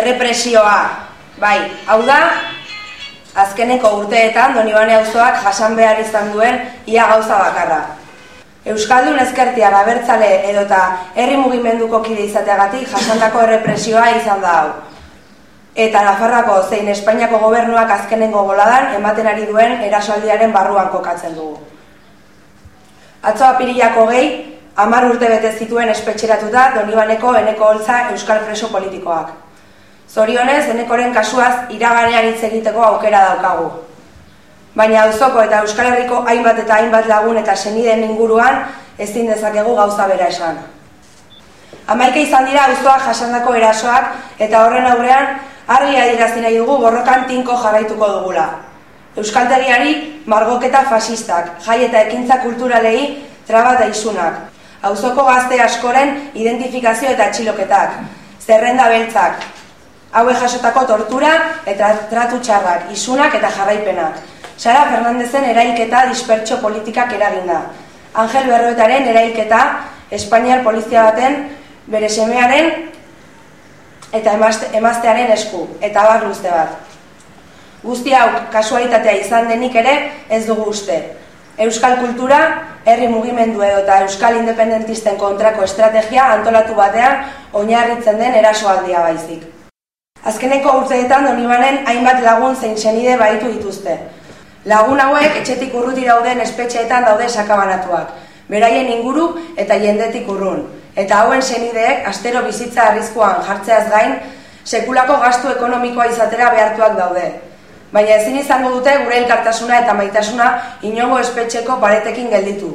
errepresioa. Bai, hau da, azkeneko urteetan Donibane auzoak jasan behar izan duen ia gauza bakarra. Euskaldun ezkertiar abertzale edota herri mugimenduko kide izateagatik jasandako errepresioa izan da hau. Eta Nafarrako zein Espainiako gobernuak azkenengo goladan ematen ari duen erasoaldiaren barruan kokatzen dugu. Atzo apirilako gehi, amar urte bete zituen espetxeratu da Donibaneko eneko holtza Euskal Preso politikoak. Zorionez, enekoren kasuaz iraganean hitz egiteko aukera daukagu. Baina auzoko eta Euskal Herriko hainbat eta hainbat lagun eta senideen inguruan ezin dezakegu gauza bera esan. Amaike izan dira auzoak jasandako erasoak eta horren aurrean argi adirazi nahi dugu borrokan tinko jarraituko dugula. Euskaltegiari margoketa fasistak, jai eta ekintza kulturalei traba da isunak. Auzoko gazte askoren identifikazio eta atxiloketak, zerrenda beltzak, haue jasotako tortura eta tratu txarrak, isunak eta jarraipenak. Sara Fernandezen erailketa dispertso politikak eraginda. Angel Berroetaren erailketa Espainiar polizia baten bere semearen eta emaztearen esku, eta bar luzte bat. Guzti hau kasualitatea izan denik ere ez dugu uste. Euskal kultura, herri mugimendu edo eta Euskal independentisten kontrako estrategia antolatu batean oinarritzen den erasoaldia baizik. Azkeneko urteetan Donibanen hainbat lagun zein senide baitu dituzte. Lagun hauek etxetik urruti dauden espetxeetan daude sakabanatuak, beraien inguru eta jendetik urrun. Eta hauen senideek astero bizitza arrizkoan jartzeaz gain, sekulako gastu ekonomikoa izatera behartuak daude. Baina ezin izango dute gure elkartasuna eta maitasuna inongo espetxeko paretekin gelditu.